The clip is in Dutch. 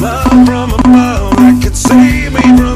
love from above that could save me from